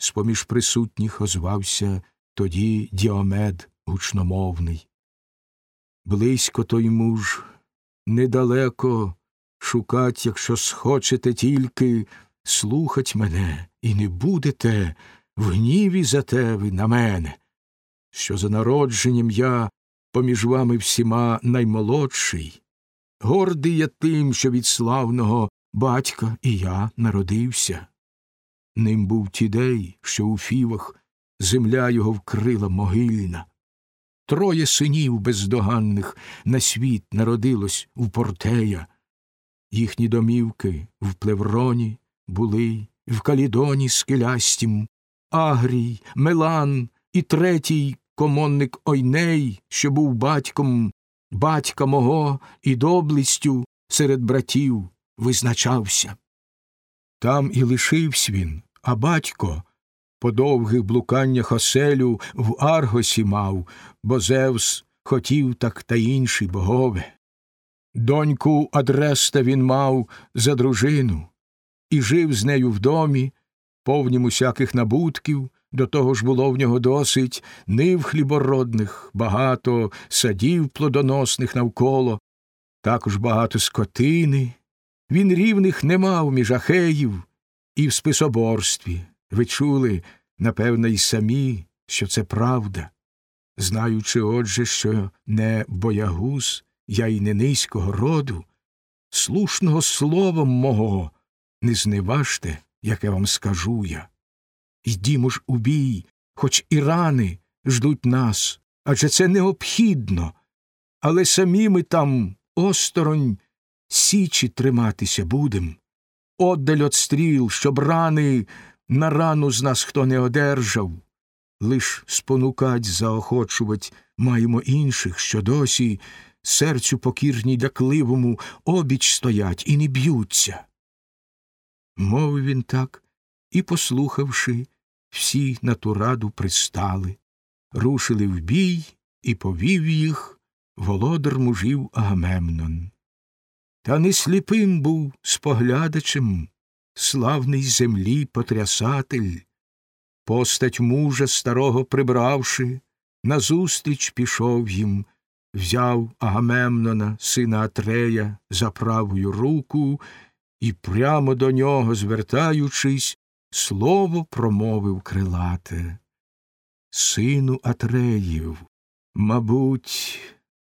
з поміж присутніх озвався тоді діомед гучномовний. Близько той муж, недалеко шукать, якщо схочете тільки, слухать мене і не будете в гніві за те ви на мене, що за народженням я поміж вами всіма наймолодший, гордий я тим, що від славного батька і я народився. Ним був тідей, що у фівах земля його вкрила могильна. Троє синів бездоганних на світ народилось у Портея. Їхні домівки в плевроні були, в Калідоні скелястім, Агрій, Мелан і третій комонник Ойней, що був батьком батька мого і доблістю серед братів визначався. Там і лишився він, а батько по довгих блуканнях оселю в Аргосі мав, бо Зевс хотів так та інші богове. Доньку Адреста він мав за дружину і жив з нею в домі, повнім усяких набутків, до того ж було в нього досить нив хлібородних, багато садів плодоносних навколо, також багато скотини. Він рівних не мав між ахеїв і в списоборстві. Ви чули, напевно, й самі, що це правда, знаючи, отже, що не боягуз, я й не низького роду, слушного словом мого не зневажте, яке вам скажу я. Йдімо ж у бій, хоч і рани ждуть нас, адже це необхідно, але самі ми там осторонь січі триматися будем. Отдаль от стріл, щоб рани на рану з нас хто не одержав. Лиш спонукать, заохочувать маємо інших, що досі серцю покірній дакливому обіч стоять і не б'ються. Мовив він так, і, послухавши, всі на ту раду пристали, рушили в бій і повів їх володар мужів Агамемнон. Та не сліпим був споглядачем славний землі потрясатель, постать мужа старого прибравши, назустріч пішов їм, взяв Агамемнона, сина Атрея, за правою руку і прямо до нього, звертаючись, слово промовив крилате. Сину Атреїв, мабуть,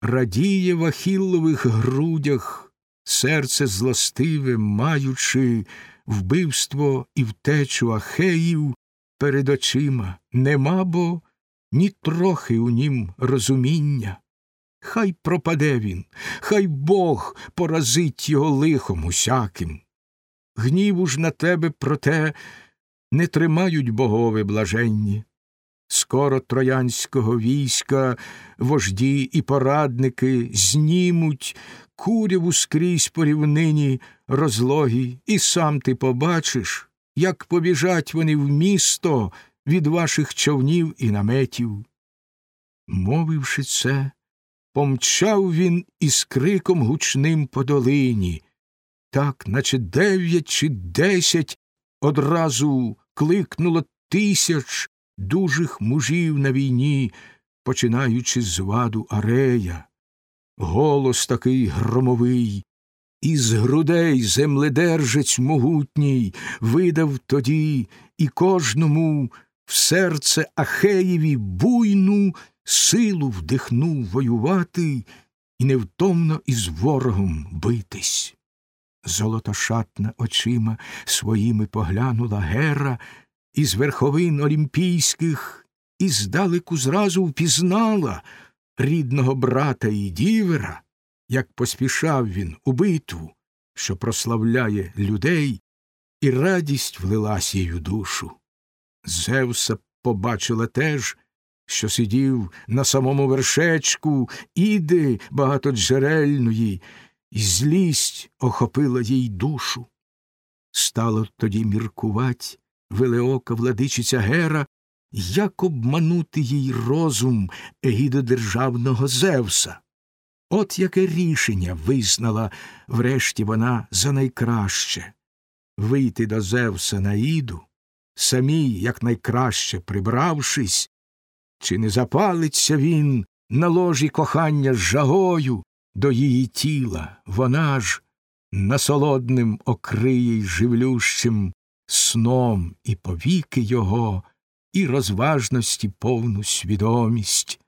радіє в Ахіллових грудях, серце злостиве, маючи вбивство і втечу Ахеїв перед очима, нема бо ні трохи у нім розуміння. Хай пропаде він, хай Бог поразить його лихом усяким. Гніву ж на тебе, проте, не тримають богове блаженні. Скоро троянського війська вожді і порадники знімуть куряву скрізь по рівнині розлогі, і сам ти побачиш, як побіжать вони в місто від ваших човнів і наметів. Мовивши це, помчав він із криком гучним по долині, так, наче дев'ять чи десять одразу кликнуло тисяч дужих мужів на війні, починаючи з ваду арея. Голос такий громовий, із грудей земледержець могутній видав тоді і кожному в серце Ахеєві буйну силу вдихнув воювати і невтомно із ворогом битись. Золотошатна очима своїми поглянула Гера із верховин олімпійських і здалеку зразу впізнала рідного брата і дівера, як поспішав він у битву, що прославляє людей, і радість влилась у душу. Зевса побачила теж, що сидів на самому вершечку іди багатоджерельної, і злість охопила їй душу. Стало тоді міркувать велеока владичиця Гера, як обманути їй розум егідодержавного Зевса. От яке рішення визнала врешті вона за найкраще вийти до Зевса на Іду, самій якнайкраще прибравшись, чи не запалиться він на ложі кохання з жагою до її тіла, вона ж насолодним окриє й живлющим сном і повіки його, і розважності повну свідомість,